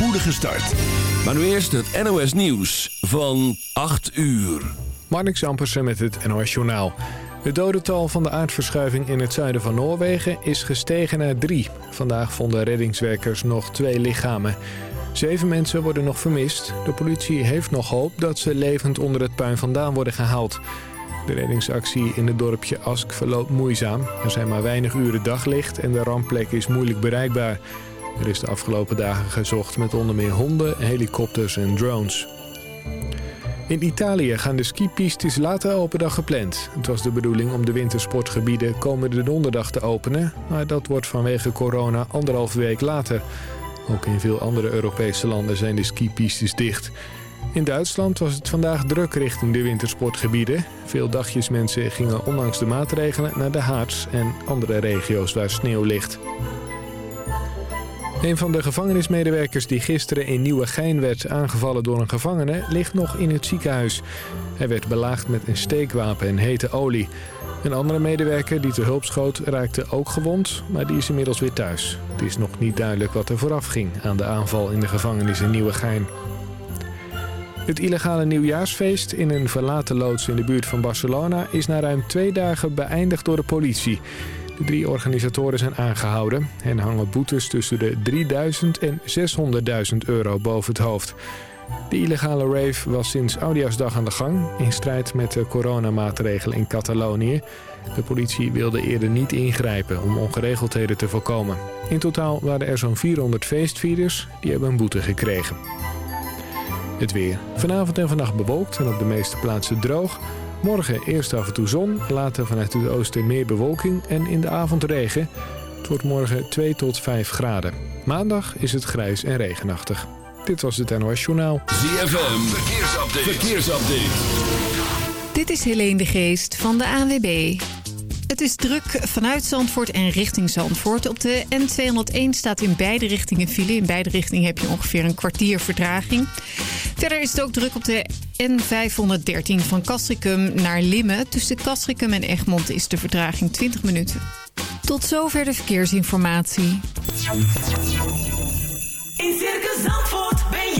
spoedige start. Maar nu eerst het NOS Nieuws van 8 uur. Marnix Ampersen met het NOS Journaal. Het dodental van de aardverschuiving in het zuiden van Noorwegen is gestegen naar drie. Vandaag vonden reddingswerkers nog twee lichamen. Zeven mensen worden nog vermist. De politie heeft nog hoop dat ze levend onder het puin vandaan worden gehaald. De reddingsactie in het dorpje Ask verloopt moeizaam. Er zijn maar weinig uren daglicht en de rampplek is moeilijk bereikbaar. Er is de afgelopen dagen gezocht met onder meer honden, helikopters en drones. In Italië gaan de skipistes later open dan gepland. Het was de bedoeling om de wintersportgebieden komende donderdag te openen... maar dat wordt vanwege corona anderhalve week later. Ook in veel andere Europese landen zijn de skipistes dicht. In Duitsland was het vandaag druk richting de wintersportgebieden. Veel dagjesmensen gingen ondanks de maatregelen naar de Harz en andere regio's waar sneeuw ligt. Een van de gevangenismedewerkers die gisteren in Nieuwegein werd aangevallen door een gevangene ligt nog in het ziekenhuis. Hij werd belaagd met een steekwapen en hete olie. Een andere medewerker die te hulp schoot raakte ook gewond, maar die is inmiddels weer thuis. Het is nog niet duidelijk wat er vooraf ging aan de aanval in de gevangenis in Nieuwegein. Het illegale nieuwjaarsfeest in een verlaten loods in de buurt van Barcelona is na ruim twee dagen beëindigd door de politie. De drie organisatoren zijn aangehouden en hangen boetes tussen de 3000 en 600.000 euro boven het hoofd. De illegale rave was sinds Oudjaarsdag aan de gang... in strijd met de coronamaatregelen in Catalonië. De politie wilde eerder niet ingrijpen om ongeregeldheden te voorkomen. In totaal waren er zo'n 400 feestvierders die hebben een boete gekregen. Het weer. Vanavond en vannacht bewolkt en op de meeste plaatsen droog. Morgen eerst af en toe zon, later vanuit het oosten meer bewolking en in de avond regen. Het wordt morgen 2 tot 5 graden. Maandag is het grijs en regenachtig. Dit was het NOS Journaal. ZFM, verkeersupdate. verkeersupdate. Dit is Helene de Geest van de ANWB. Het is druk vanuit Zandvoort en richting Zandvoort. Op de N201 staat in beide richtingen file. In beide richtingen heb je ongeveer een kwartier vertraging. Verder is het ook druk op de N513 van Castricum naar Limmen. Tussen Castricum en Egmond is de vertraging 20 minuten. Tot zover de verkeersinformatie. In Circus Zandvoort ben.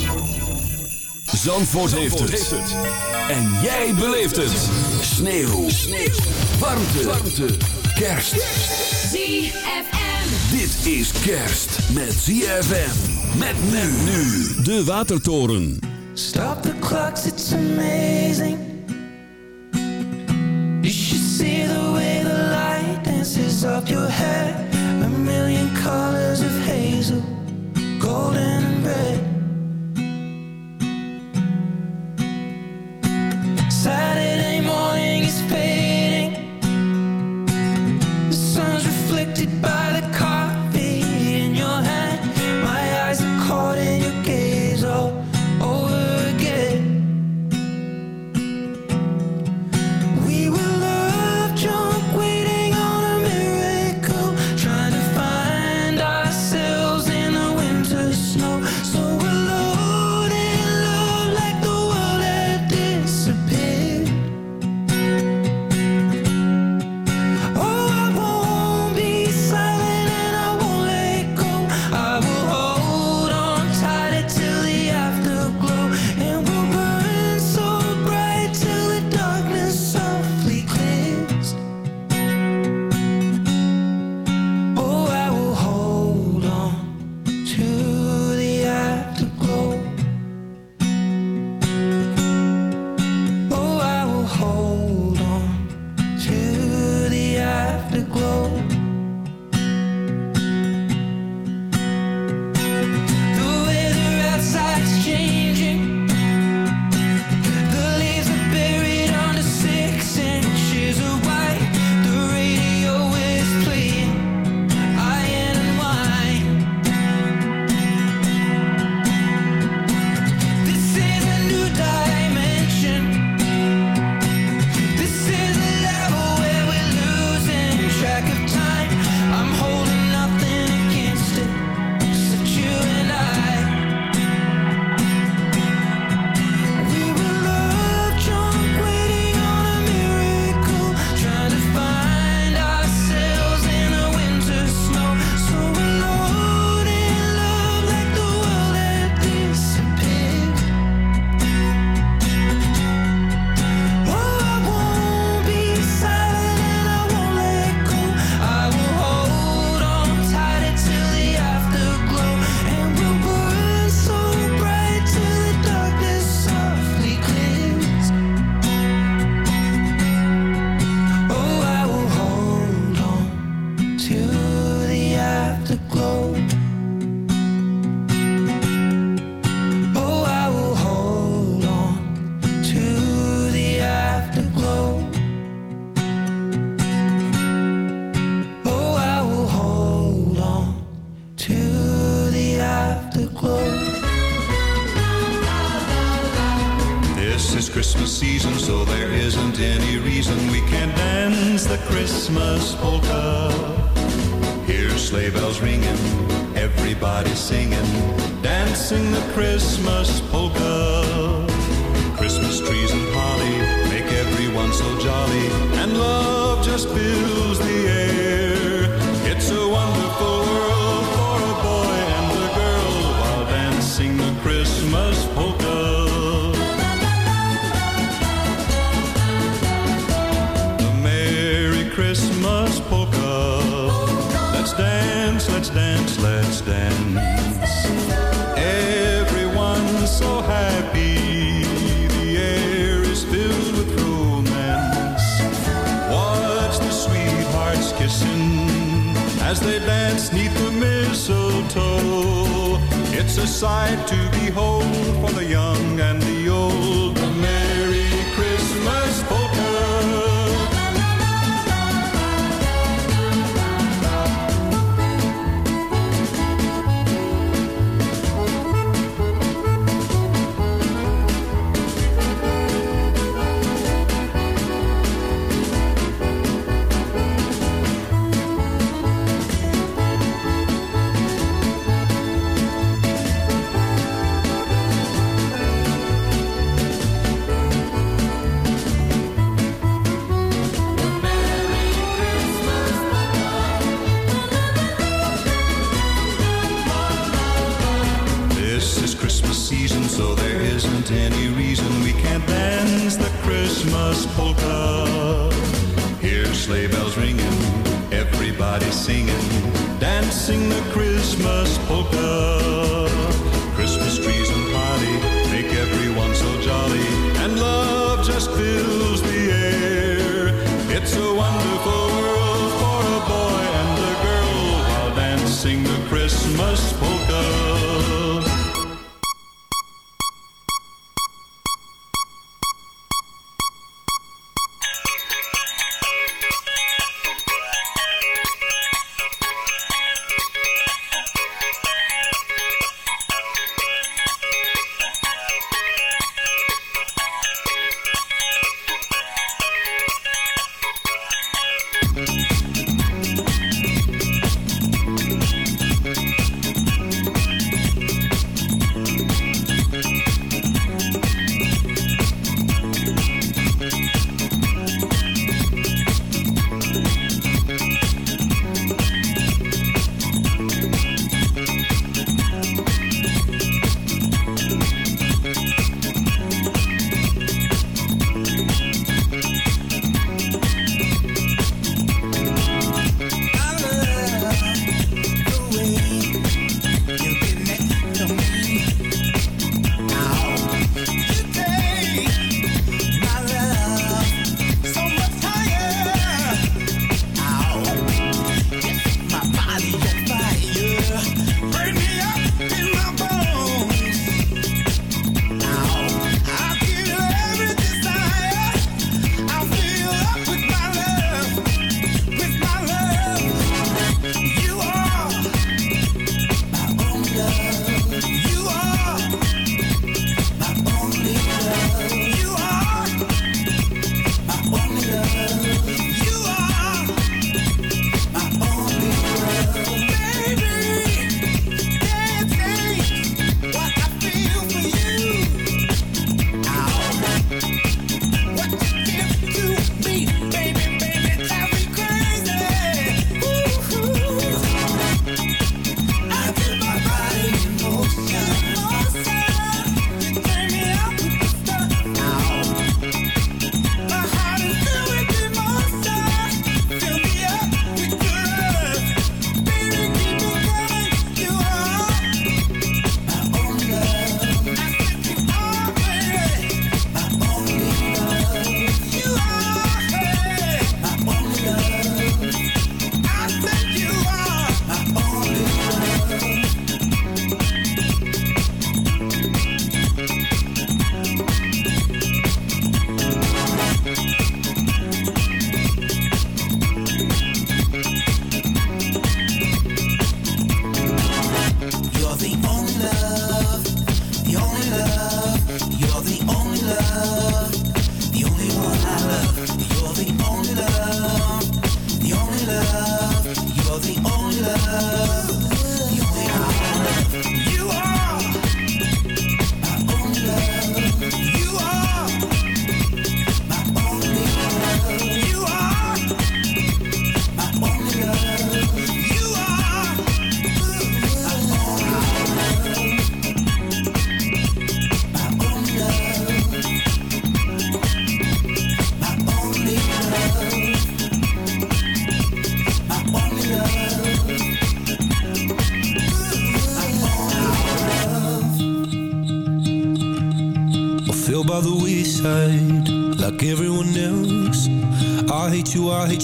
Zandvoort, heeft, het. En jij beleeft het. Sneeuw. Sneeuw. Warmte. Warmte. Kerst. ZFM. Dit is kerst met ZFM. Met men nu. De Watertoren. Stop the clocks, it's amazing. You should see the way the light dances up your hair. A million colors of hazel, golden and red. Everyone a sight to behold for the young and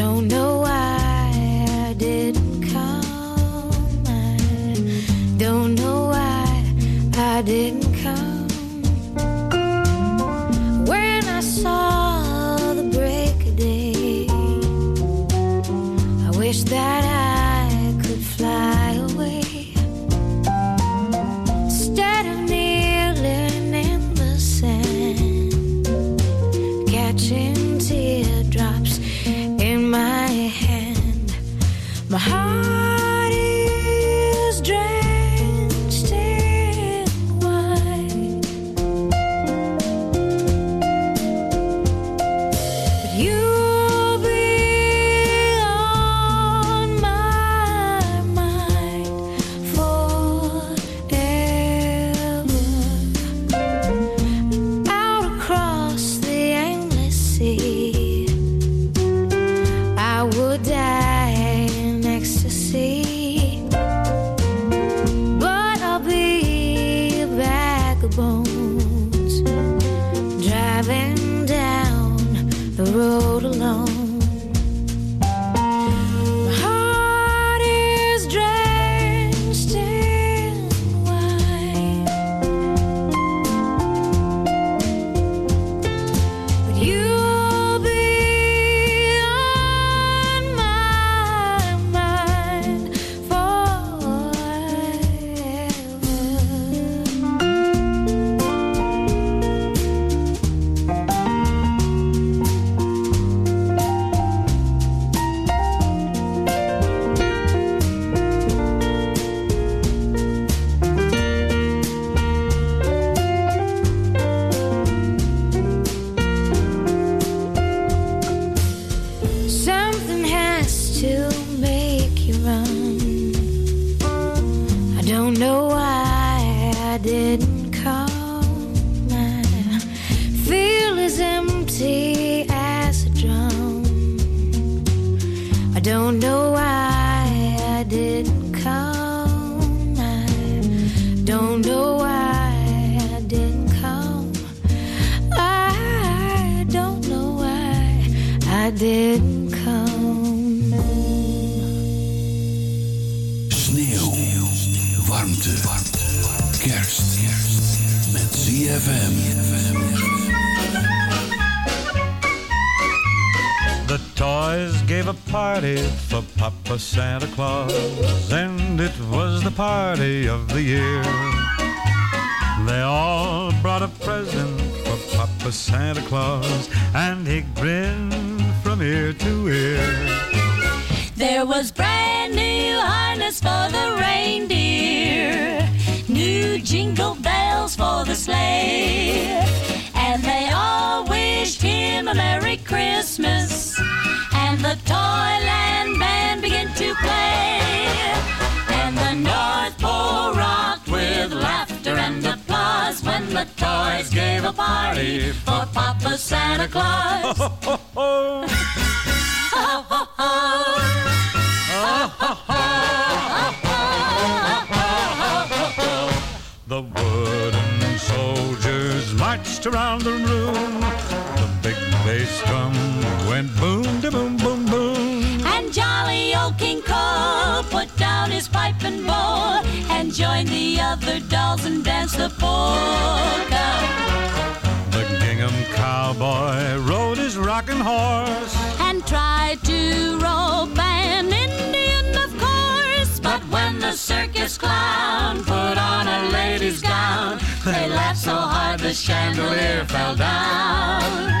don't know his pipe and bowl and joined the other dolls and danced the polka. The gingham cowboy rode his rocking horse. And tried to rope an Indian, of course. But when the circus clown put on a lady's gown, they laughed so hard the chandelier fell down.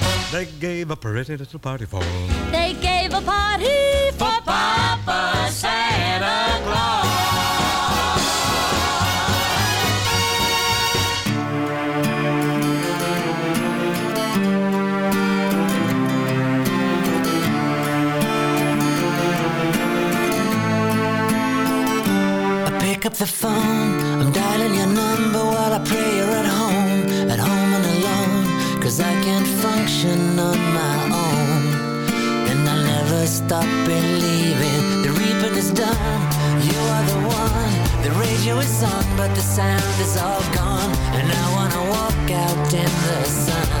They gave a pretty little party for They gave a party for Papa Santa Claus. I pick up the phone, I'm dialing your number on my own. And I'll never stop believing the reaping is done. You are the one, the radio is on, but the sound is all gone. And I wanna walk out in the sun.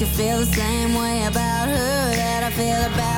you feel the same way about her that I feel about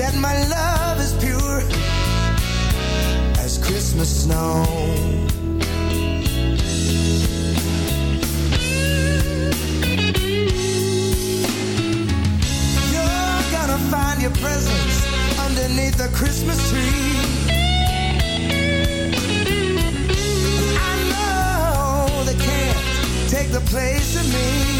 that my love is pure as Christmas snow. You're gonna find your presents underneath the Christmas tree. I know they can't take the place of me.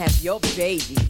have your baby.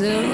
Until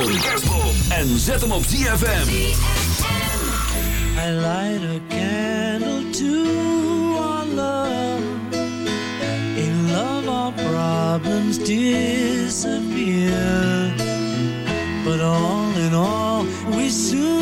kerstboom. En zet hem op ZFM. I light a candle to our love. In love our problems disappear. But all in all we soon